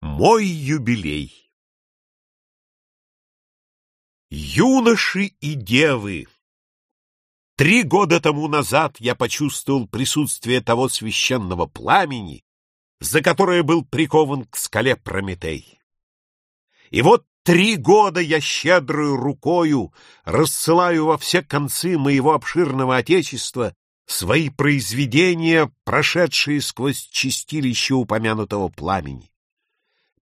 Мой юбилей Юноши и девы, три года тому назад я почувствовал присутствие того священного пламени, за которое был прикован к скале Прометей. И вот три года я щедрую рукою рассылаю во все концы моего обширного отечества свои произведения, прошедшие сквозь чистилище упомянутого пламени.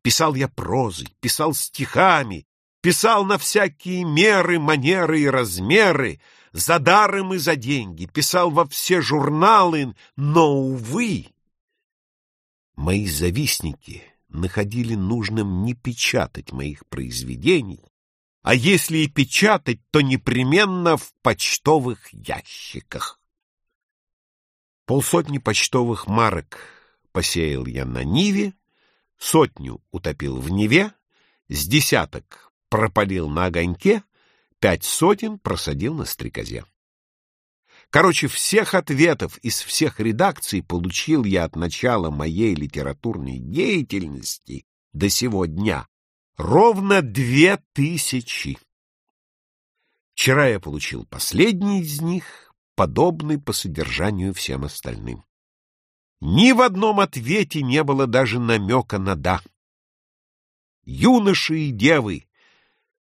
Писал я прозой, писал стихами, писал на всякие меры, манеры и размеры, за даром и за деньги, писал во все журналы, но, увы, мои завистники находили нужным не печатать моих произведений, а если и печатать, то непременно в почтовых ящиках. Полсотни почтовых марок посеял я на Ниве, сотню утопил в Неве, с десяток пропалил на огоньке, пять сотен просадил на стрекозе. Короче, всех ответов из всех редакций получил я от начала моей литературной деятельности до сего дня ровно две тысячи. Вчера я получил последний из них, подобный по содержанию всем остальным. Ни в одном ответе не было даже намека на «да». Юноши и девы,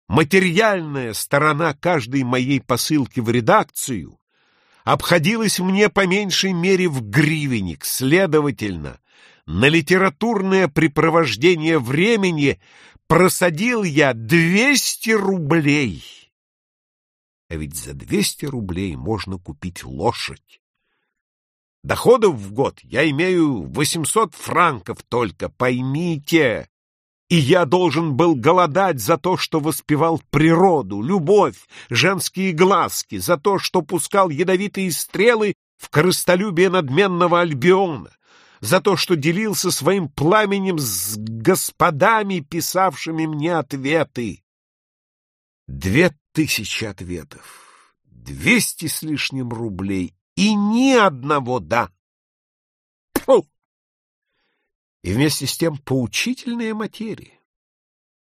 материальная сторона каждой моей посылки в редакцию обходилась мне по меньшей мере в гривенник, следовательно, на литературное препровождение времени просадил я 200 рублей. А ведь за 200 рублей можно купить лошадь. Доходов в год я имею 800 франков только, поймите. И я должен был голодать за то, что воспевал природу, любовь, женские глазки, за то, что пускал ядовитые стрелы в корыстолюбие надменного Альбиона, за то, что делился своим пламенем с господами, писавшими мне ответы. Две тысячи ответов, двести с лишним рублей и ни одного «да». Фу! И вместе с тем поучительная материя.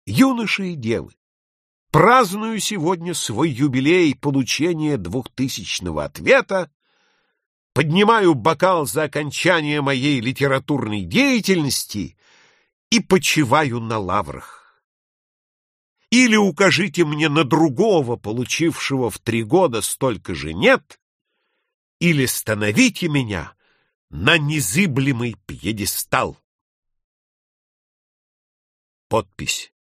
Юноши и девы, праздную сегодня свой юбилей получения двухтысячного ответа, поднимаю бокал за окончание моей литературной деятельности и почиваю на лаврах. Или укажите мне на другого, получившего в три года столько же нет, или становите меня на незыблемый пьедестал. Подпись.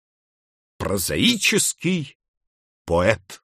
Прозаический поэт.